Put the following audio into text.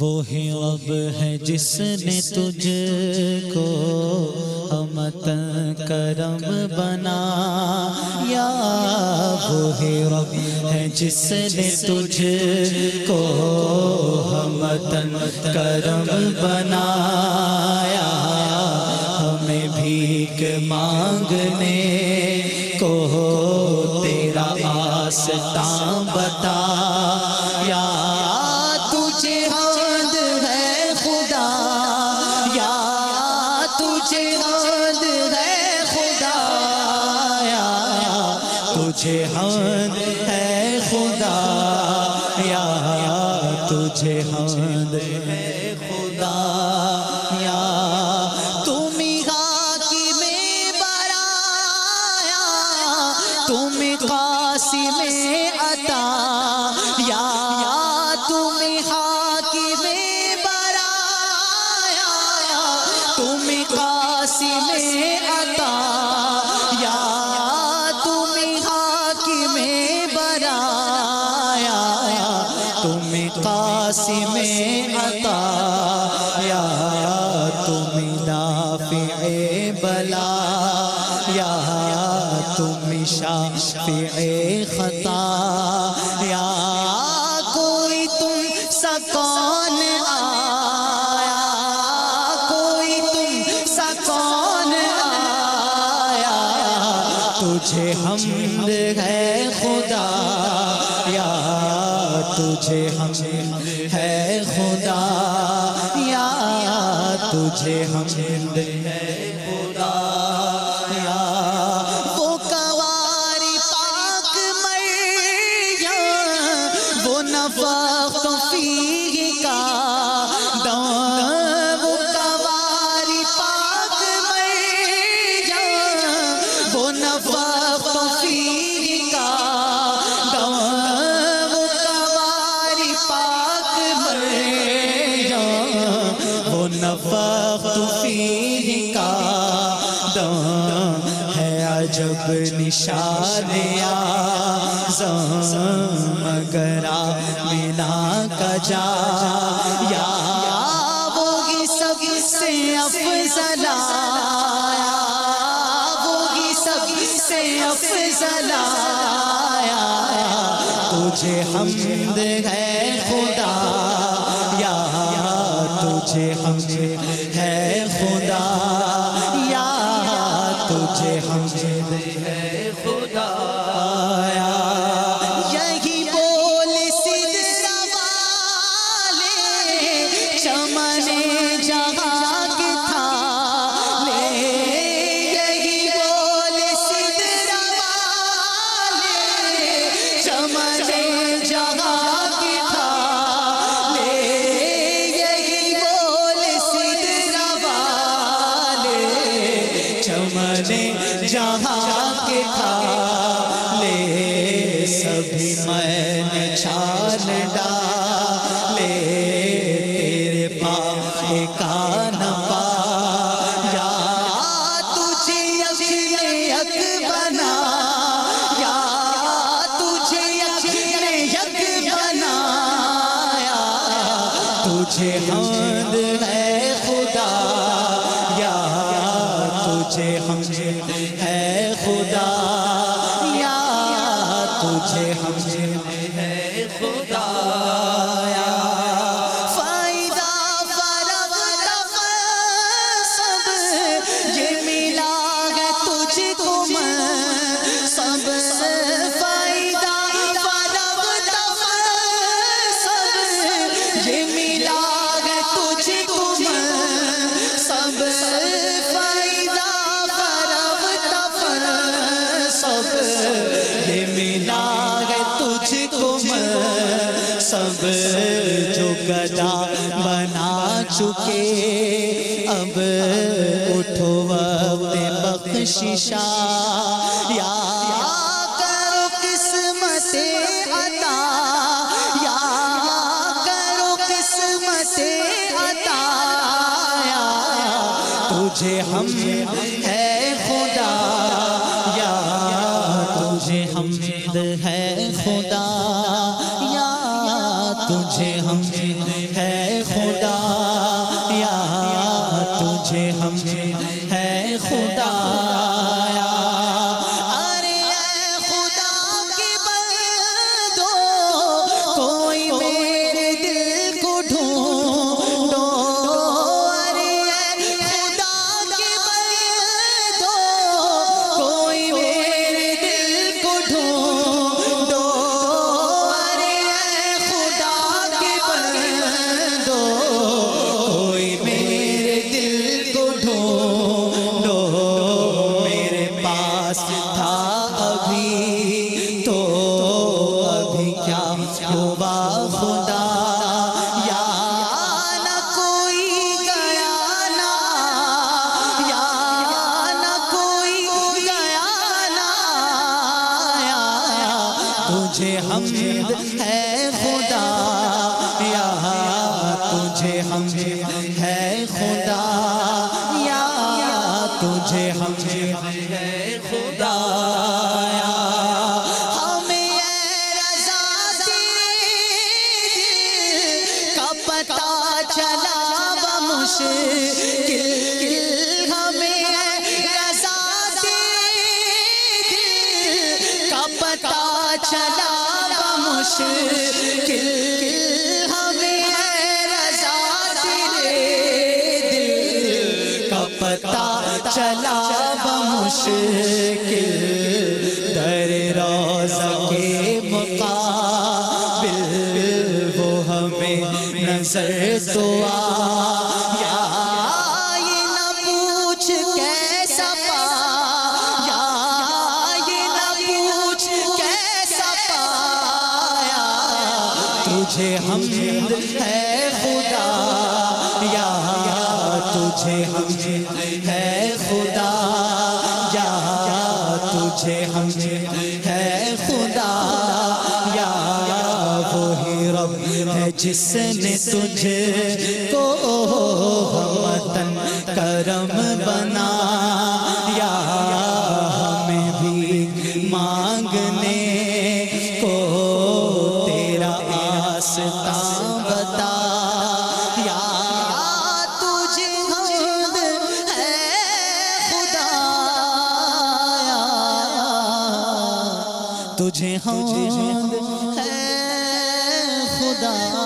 وہی رب ہے جس نے تجھ کو امت کرم بنا۔ یا وہی رب ہے جس نے تجھ کو ہمتن کرم بنایا ہمیں بھیک مانگنے کو تیرا آستان بتا۔ تجھے حد ہے خدا، یا تم کی میں برایا، تم قاسی میں عطا، یا تم حاکی میں برایا تم قاسی میں عطا، یا تم قاسی میں عطا، یا تم نافع بلا، یا تم شافع خطا، یا کوئی تم سکون آیا، کوئی تم سکون آیا، تجھے حمد تجھے حمد ہے خدا، یا تجھے حمد ہے خدا، یا وہ کواری پاک مریم وہ نفخت فیہ عجب نشانیا مگرا مینا کا جا یا وہی سب سے افضل آیا وہی سب سے افضل آیا تجھے حمد ہے خدا، یا تجھے حمد ہے خدا یا تجھے حمد چمن جہاں کے تھا۔ لے یہی بول سدرا والے جہاں کے تھا۔ لے سبھی میں نے تجھے حمد ہے خدا یا تجھے حمد ہے خدا یا تجھے حمد چکے۔ اب اٹھو وقت بخششا یا کرو قسمت عطا۔ یا کرو قسمت عطا۔ یا تجھے ہم ہے خدا۔ یا تجھے حمد ہے خدا۔ حمد ہے خدا، یا تجھے حمد ہے خدا، یا تجھے حمد ہے خدا ہمیں اے رضا دل، کا پتہ چلا بمشکل بمشکل ہمیں دل کا چلا بمشکل در روزہ کے مقابل وہ ہمیں نظر تو تجھے حمد ہے خدا، یا تجھے حمد ہے خدا، یا تجھے حمد ہے خدا، یا وہی رب ہے جس نے تجھے کو ہمتن کرم بنا۔ تجھے حمد ہے خدا۔